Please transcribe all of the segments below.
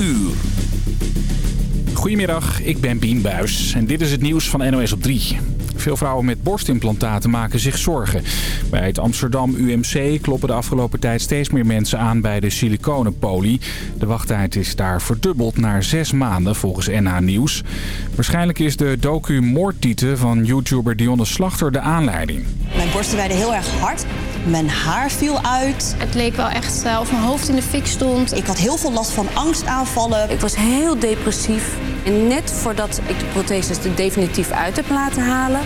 uur. Goedemiddag, ik ben Bien Buis en dit is het nieuws van NOS op 3. Veel vrouwen met borstimplantaten maken zich zorgen. Bij het Amsterdam UMC kloppen de afgelopen tijd steeds meer mensen aan bij de siliconenpolie. De wachttijd is daar verdubbeld naar zes maanden volgens NH Nieuws. Waarschijnlijk is de docu Moordtieten van YouTuber Dionne Slachter de aanleiding. Mijn borsten werden heel erg hard. Mijn haar viel uit. Het leek wel echt uh, of mijn hoofd in de fik stond. Ik had heel veel last van angstaanvallen. Ik was heel depressief. En net voordat ik de protheses er definitief uit heb laten halen...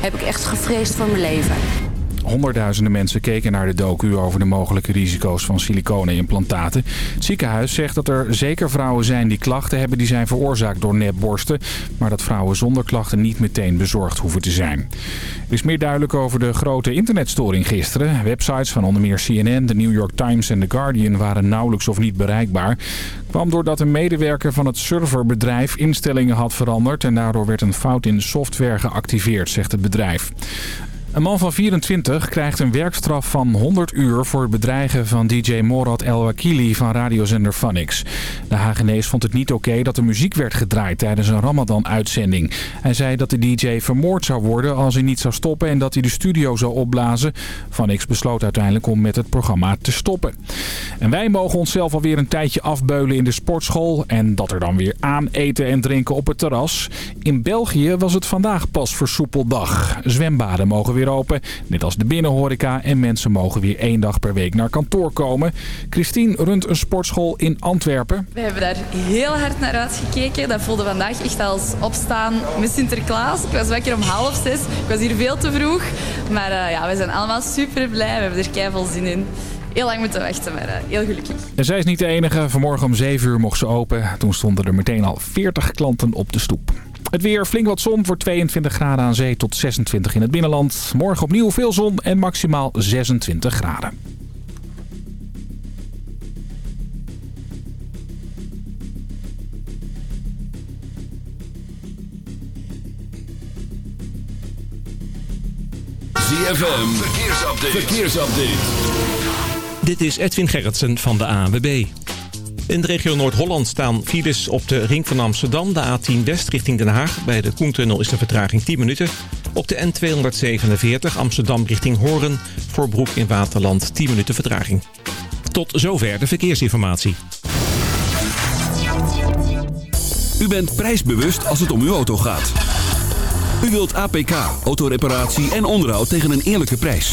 heb ik echt gevreesd voor mijn leven. Honderdduizenden mensen keken naar de docu over de mogelijke risico's van siliconenimplantaten. Het ziekenhuis zegt dat er zeker vrouwen zijn die klachten hebben die zijn veroorzaakt door nepborsten. Maar dat vrouwen zonder klachten niet meteen bezorgd hoeven te zijn. Er is meer duidelijk over de grote internetstoring gisteren. Websites van onder meer CNN, de New York Times en The Guardian waren nauwelijks of niet bereikbaar. Kwam doordat een medewerker van het serverbedrijf instellingen had veranderd en daardoor werd een fout in software geactiveerd, zegt het bedrijf. Een man van 24 krijgt een werkstraf van 100 uur voor het bedreigen van DJ Morad El Wakili van radiozender Funix. De Hagenees vond het niet oké dat er muziek werd gedraaid tijdens een Ramadan-uitzending. Hij zei dat de DJ vermoord zou worden als hij niet zou stoppen en dat hij de studio zou opblazen. Funix besloot uiteindelijk om met het programma te stoppen. En wij mogen onszelf alweer een tijdje afbeulen in de sportschool en dat er dan weer aan eten en drinken op het terras. In België was het vandaag pas versoepeldag. Zwembaden mogen weer open, net als de binnenhoreca. En mensen mogen weer één dag per week naar kantoor komen. Christine runt een sportschool in Antwerpen. We hebben daar heel hard naar uitgekeken. Dat voelde vandaag echt als opstaan met Sinterklaas. Ik was wakker om half zes. Ik was hier veel te vroeg. Maar uh, ja, we zijn allemaal super blij. We hebben er keihard zin in heel lang moeten wachten, maar uh, heel gelukkig. En zij is niet de enige. Vanmorgen om 7 uur mocht ze open. Toen stonden er meteen al 40 klanten op de stoep. Het weer flink wat zon voor 22 graden aan zee tot 26 in het binnenland. Morgen opnieuw veel zon en maximaal 26 graden. ZFM, verkeersupdate. verkeersupdate. Dit is Edwin Gerritsen van de ANWB. In de regio Noord-Holland staan files op de ring van Amsterdam. De A10 West richting Den Haag. Bij de Koentunnel is de vertraging 10 minuten. Op de N247 Amsterdam richting Hoorn. Voor Broek in Waterland 10 minuten vertraging. Tot zover de verkeersinformatie. U bent prijsbewust als het om uw auto gaat. U wilt APK, autoreparatie en onderhoud tegen een eerlijke prijs.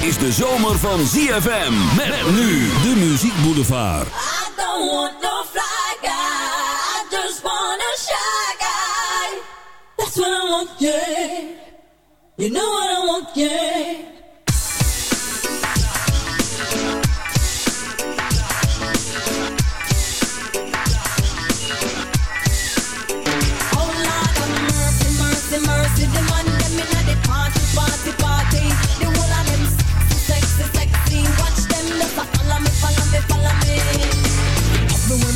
Is de zomer van ZFM. Met nu de Muziek Boulevard. I don't want no fly guy. I just want a shy guy. That's what I want, yeah. You know what I want, yeah.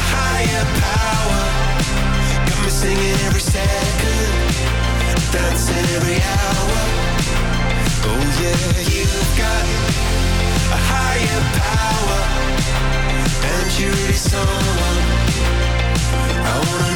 a higher power. Got me singing every second. Dancing every hour. Oh yeah You've got a higher power. And you're someone. I wanna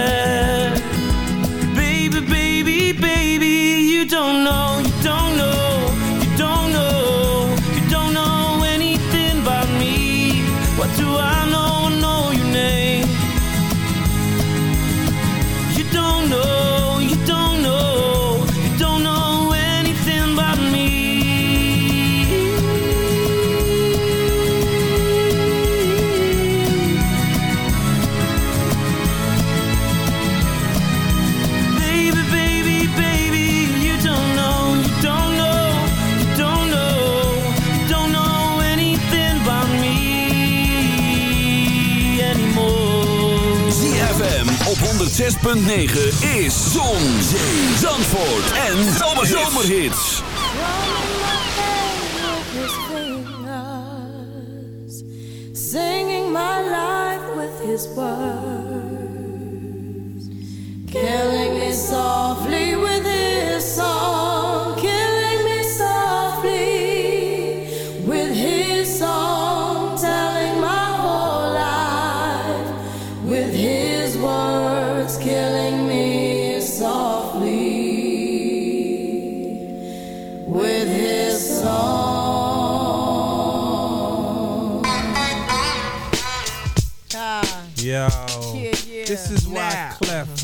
106.9 is Zon, Zee, Zandvoort en Zomerhits. singing my life with his words,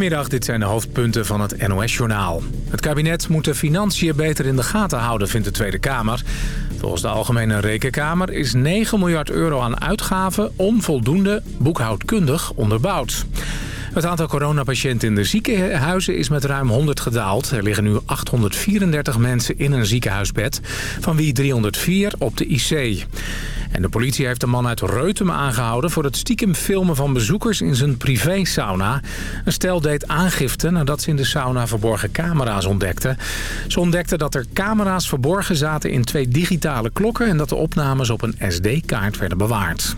Goedemiddag, dit zijn de hoofdpunten van het NOS-journaal. Het kabinet moet de financiën beter in de gaten houden, vindt de Tweede Kamer. Volgens de Algemene Rekenkamer is 9 miljard euro aan uitgaven onvoldoende boekhoudkundig onderbouwd. Het aantal coronapatiënten in de ziekenhuizen is met ruim 100 gedaald. Er liggen nu 834 mensen in een ziekenhuisbed, van wie 304 op de IC. En de politie heeft een man uit Reutem aangehouden... voor het stiekem filmen van bezoekers in zijn privé-sauna. Een stel deed aangifte nadat ze in de sauna verborgen camera's ontdekten. Ze ontdekten dat er camera's verborgen zaten in twee digitale klokken... en dat de opnames op een SD-kaart werden bewaard.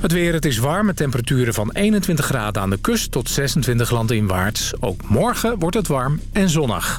Het weer, het is warm met temperaturen van 21 graden aan de kust... tot 26 landinwaarts. Ook morgen wordt het warm en zonnig.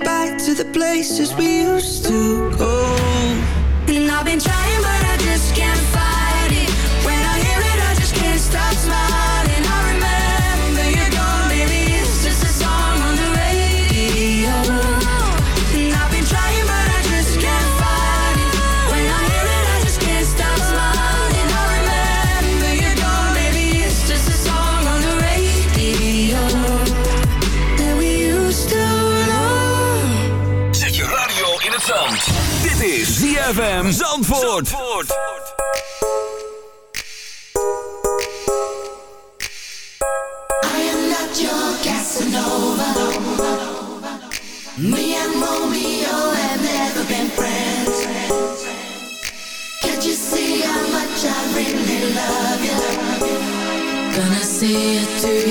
back to the places we used to go. And I've been trying but ZFM Zandvoort. Zandvoort. I am not your Casanova. Me and Romeo have never been friends. Can't you see how much I really love you? Gonna see through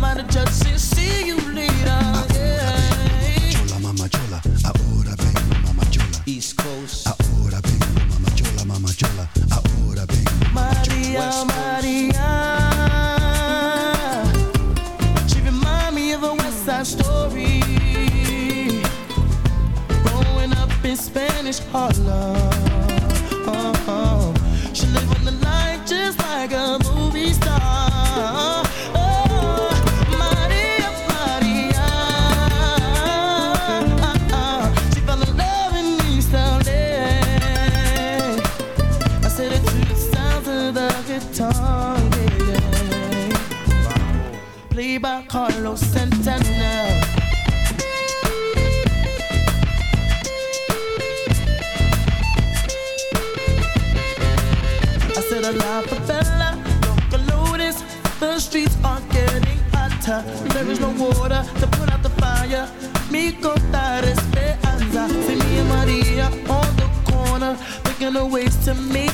mama de Chelsea, see you later. Yeah. Chola, mama chola, ahora ven, mama chola. East Coast. Ahora ven, mama chola, mama chola, ahora ven. Maria, West Maria. She remind me of a West Side Story. Growing up in Spanish Harlem. Carlos Santana. I said a lot for fella, don't lotus. The streets are getting hotter. There is no water to put out the fire. Me contar esperanza. See me and Maria on the corner, picking a ways to me.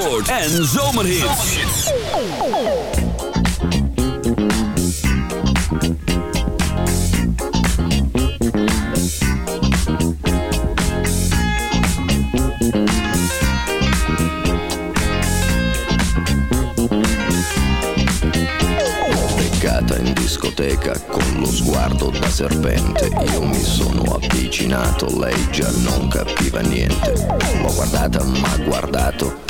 Zandvoort en zomerhits. Beccata in discoteca con lo sguardo da serpente Io mi sono avvicinato, lei già non capiva niente L'ho guardata, ma guardato